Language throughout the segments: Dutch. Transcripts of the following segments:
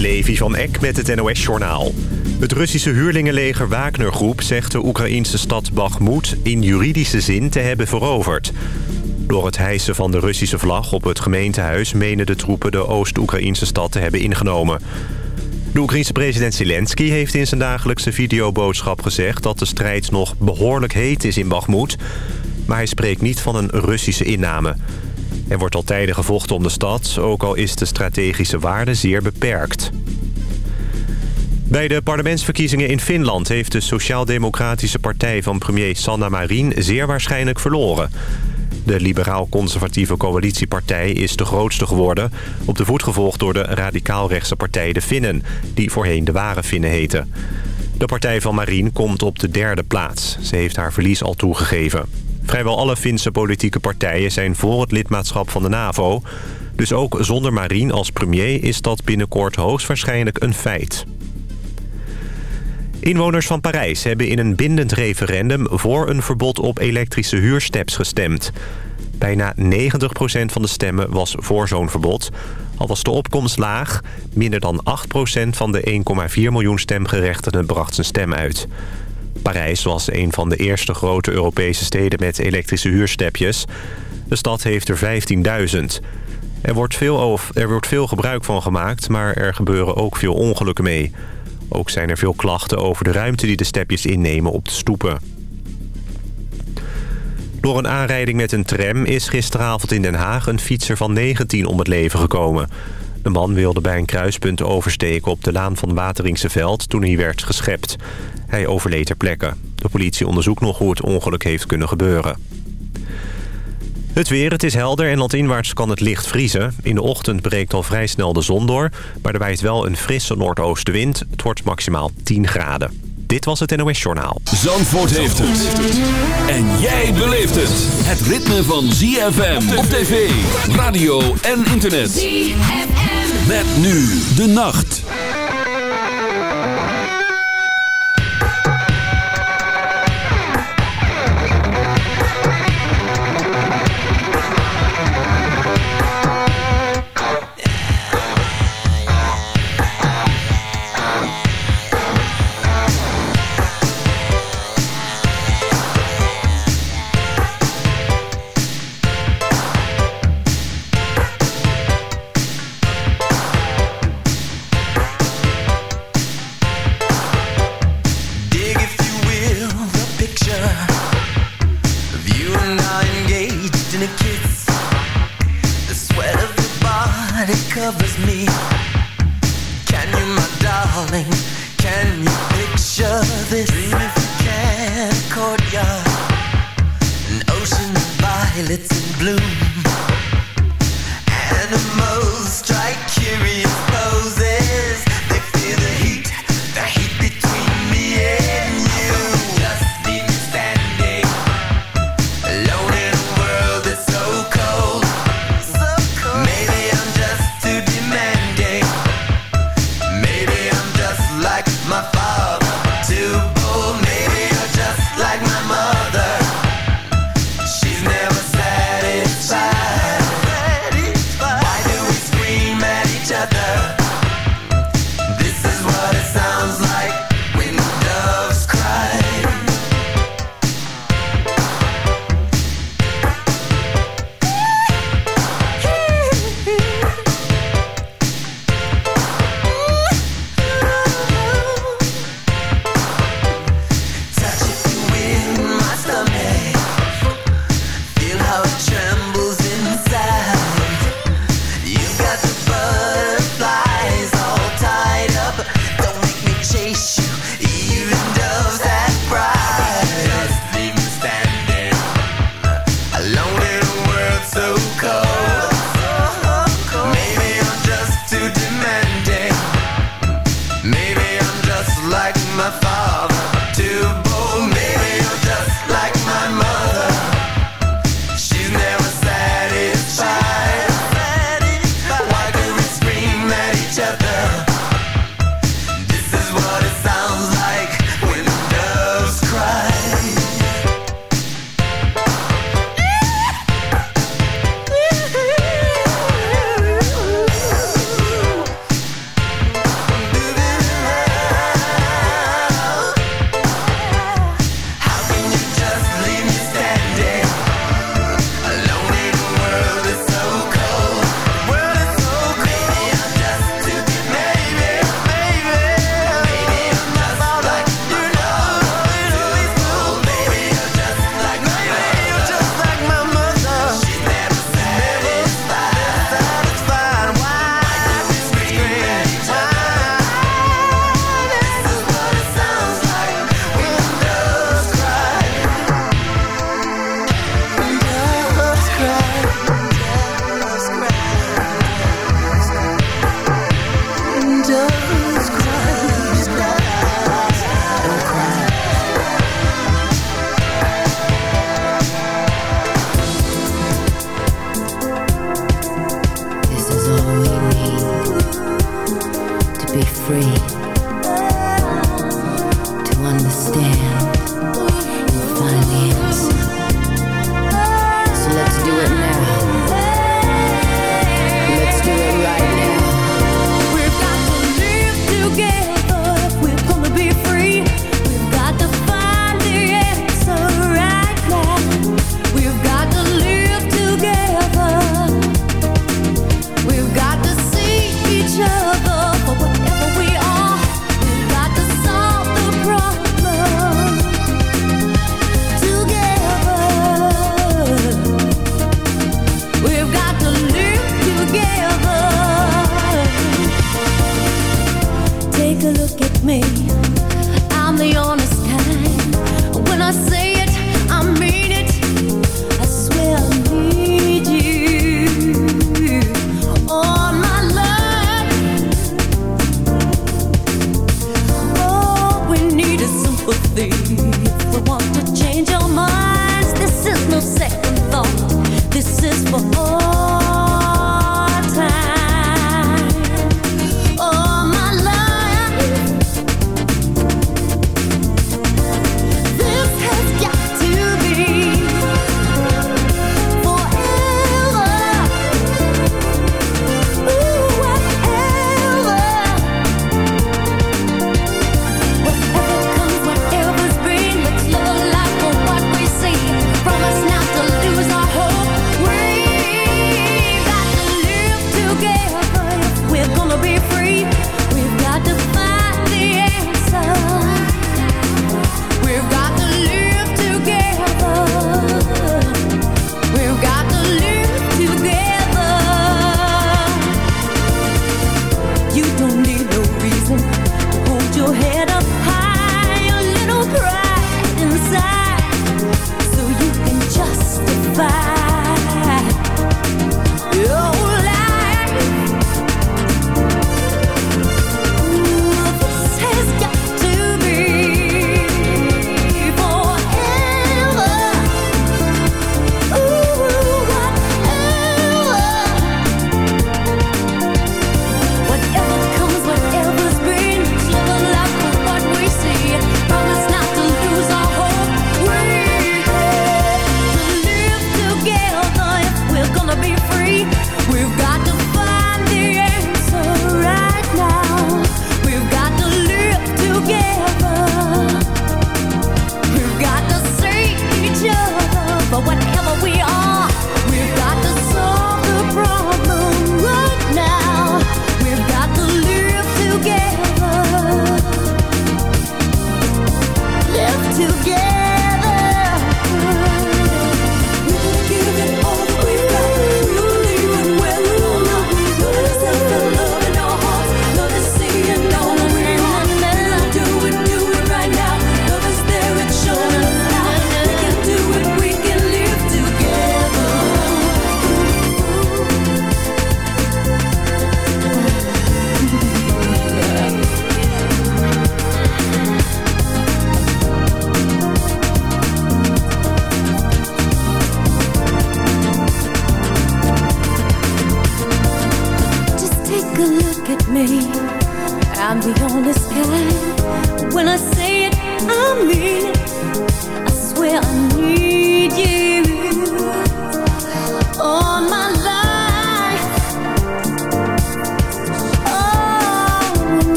Levi van Eck met het NOS-journaal. Het Russische huurlingenleger Wagner-groep zegt de Oekraïnse stad Bakhmut in juridische zin te hebben veroverd. Door het hijsen van de Russische vlag op het gemeentehuis... menen de troepen de Oost-Oekraïnse stad te hebben ingenomen. De Oekraïense president Zelensky heeft in zijn dagelijkse videoboodschap gezegd... dat de strijd nog behoorlijk heet is in Bakhmut. Maar hij spreekt niet van een Russische inname. Er wordt al tijden gevochten om de stad, ook al is de strategische waarde zeer beperkt. Bij de parlementsverkiezingen in Finland heeft de Sociaal-Democratische Partij van premier Sanna Marin zeer waarschijnlijk verloren. De liberaal-conservatieve coalitiepartij is de grootste geworden... op de voet gevolgd door de radicaal-rechtse partij De Finnen... die voorheen de Ware Finnen heette. De partij van Marin komt op de derde plaats. Ze heeft haar verlies al toegegeven. Vrijwel alle Finse politieke partijen zijn voor het lidmaatschap van de NAVO. Dus ook zonder Marin als premier is dat binnenkort hoogstwaarschijnlijk een feit. Inwoners van Parijs hebben in een bindend referendum... voor een verbod op elektrische huursteps gestemd. Bijna 90% van de stemmen was voor zo'n verbod. Al was de opkomst laag, minder dan 8% van de 1,4 miljoen stemgerechtigden bracht zijn stem uit. Parijs was een van de eerste grote Europese steden met elektrische huurstepjes. De stad heeft er 15.000. Er wordt, veel er wordt veel gebruik van gemaakt, maar er gebeuren ook veel ongelukken mee. Ook zijn er veel klachten over de ruimte die de stepjes innemen op de stoepen. Door een aanrijding met een tram is gisteravond in Den Haag een fietser van 19 om het leven gekomen. De man wilde bij een kruispunt oversteken op de laan van Wateringse Veld toen hij werd geschept. Hij overleed ter plekke. De politie onderzoekt nog hoe het ongeluk heeft kunnen gebeuren. Het weer, het is helder en landinwaarts kan het licht vriezen. In de ochtend breekt al vrij snel de zon door... maar er wijst wel een frisse noordoostenwind. Het wordt maximaal 10 graden. Dit was het NOS Journaal. Zandvoort heeft het. En jij beleeft het. Het ritme van ZFM op tv, radio en internet. ZFM. Met nu de nacht.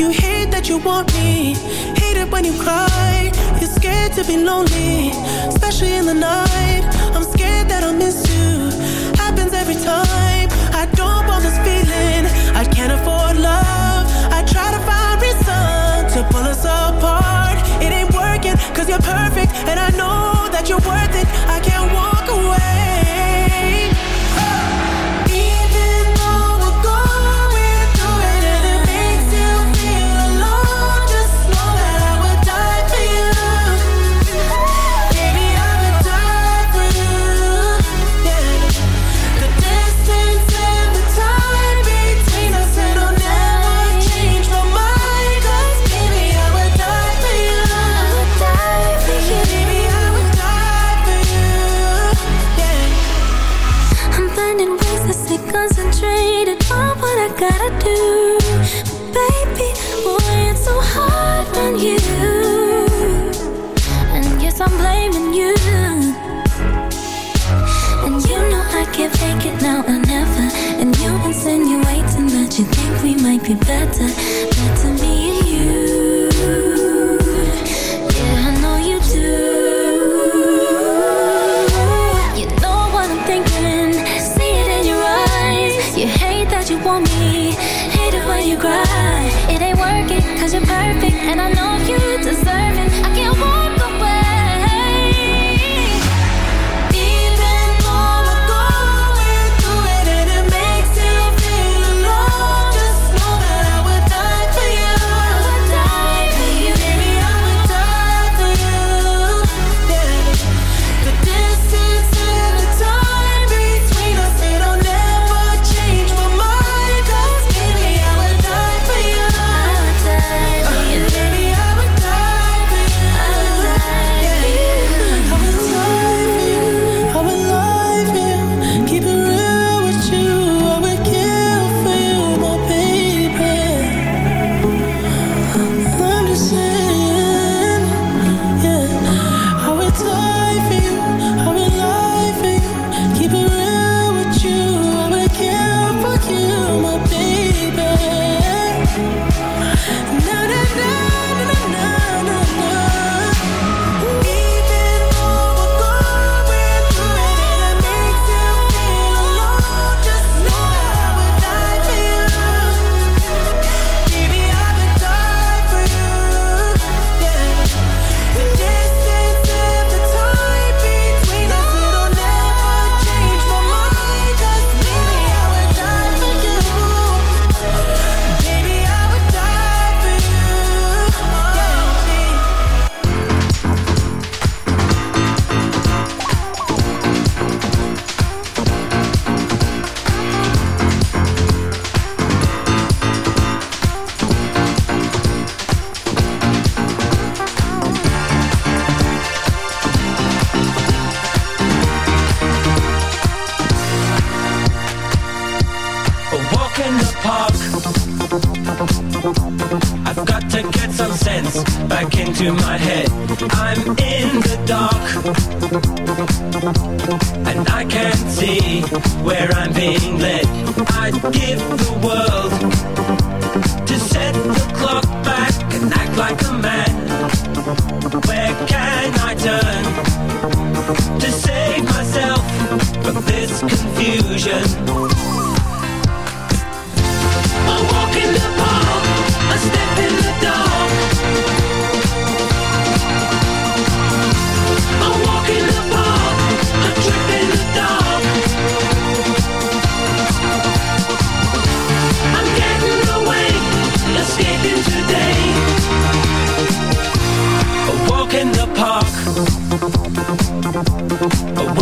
you hate that you want me. Hate it when you cry. You're scared to be lonely Especially in the night. I'm scared that I'll miss you. Happens every time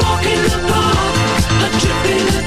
walk in the park, a trip in the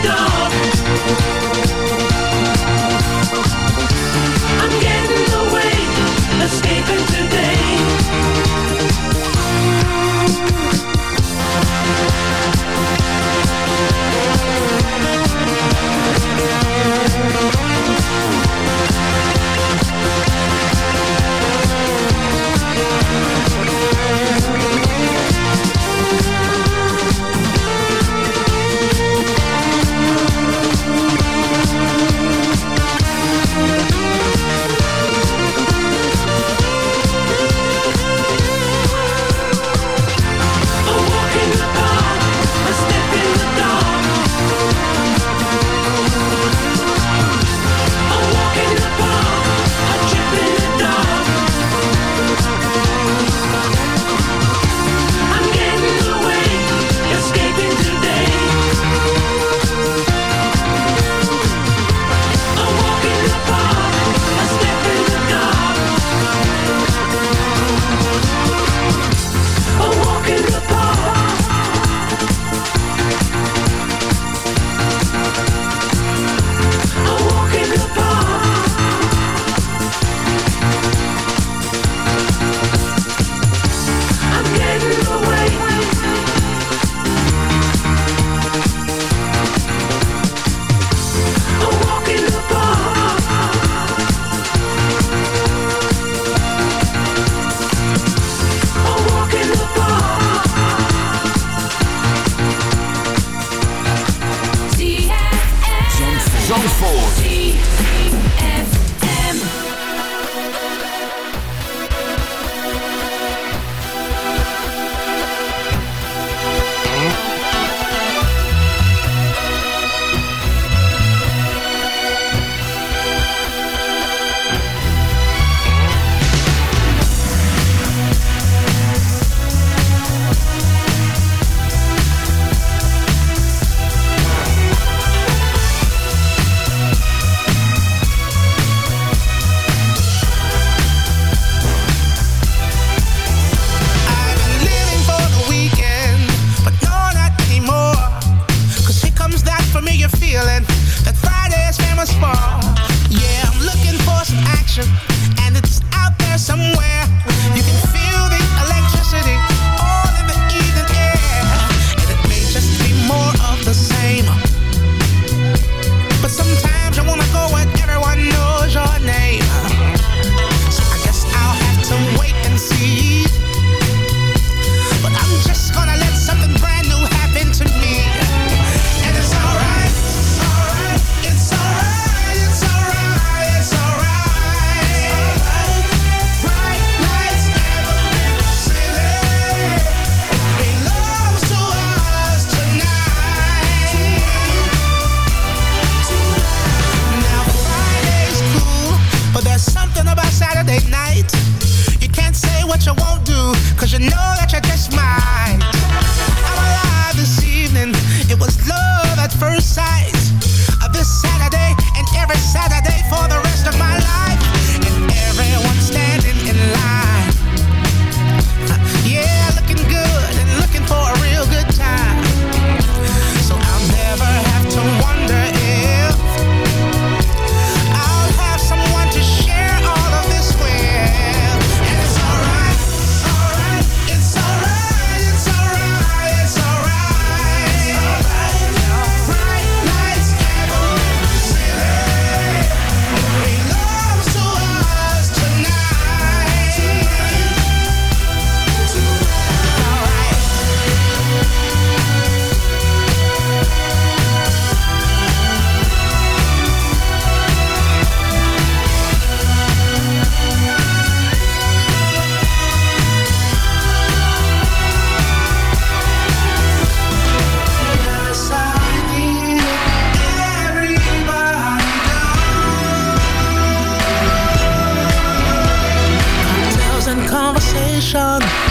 Ja, schat.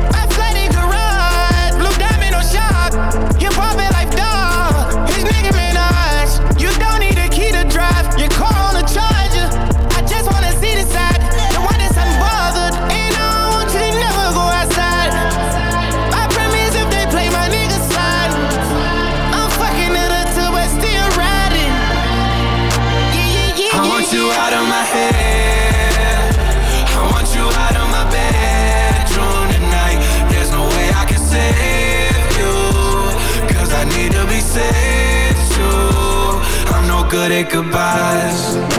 Goodbyes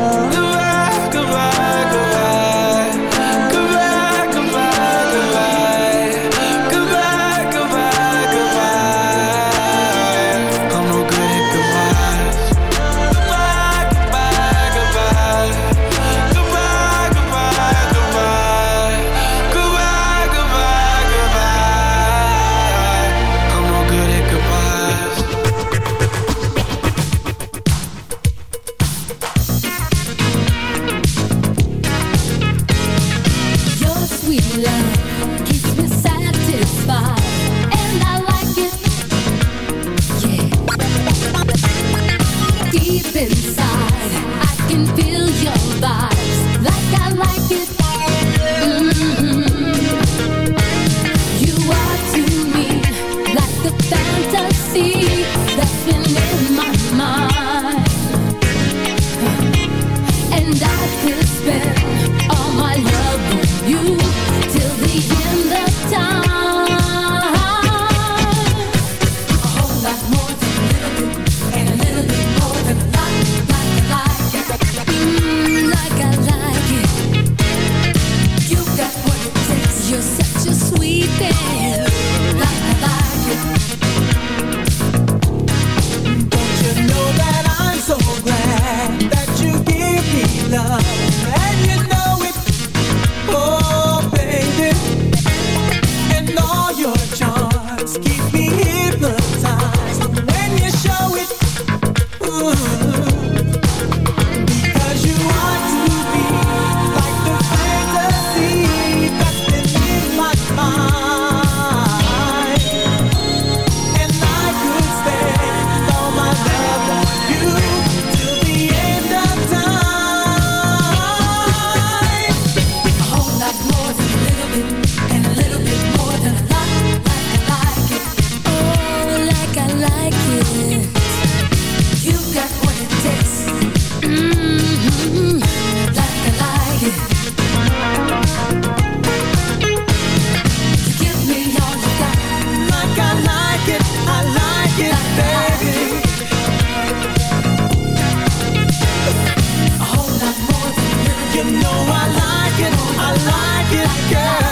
girl.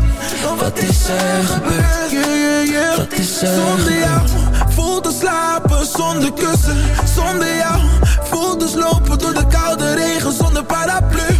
Wat is er gebeurd? Wat is er Zonder jou voel te slapen zonder kussen. Zonder jou voel te slopen door de koude regen zonder paraplu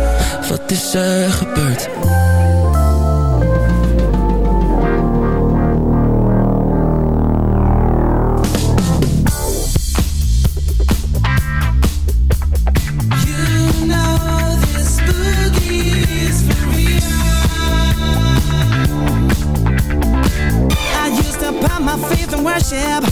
Wat is er gebeurd? You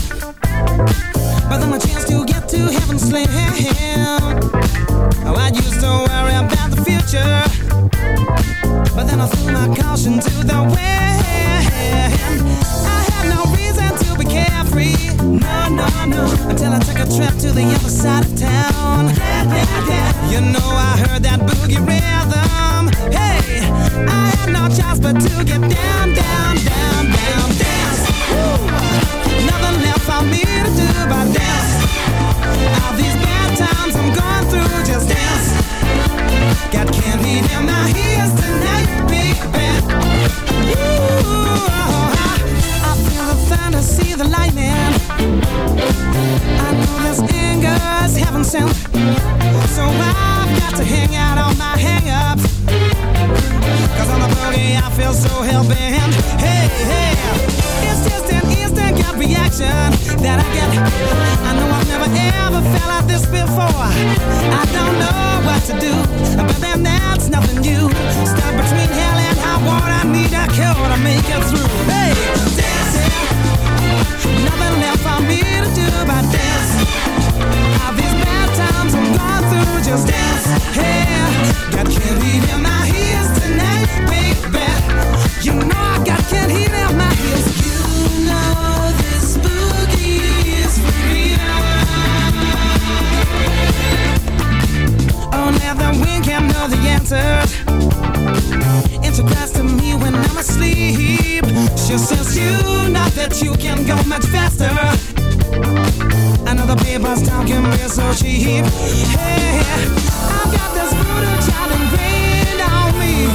the papers talking real so cheap. Hey, I've got this voodoo child ingrained on me.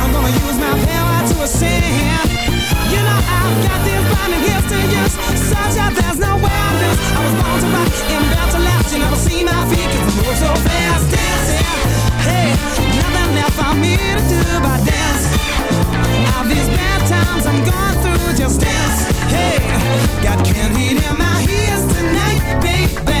I'm gonna use my power to ascend. You know I've got gifts to use, there's no I was born to rock and built to last. You never see my feet 'cause I move so fast, dancing. Hey, nothing left for me to do but dance. All these bad times I'm going through, just dance. Hey, got candy in my ears tonight, baby.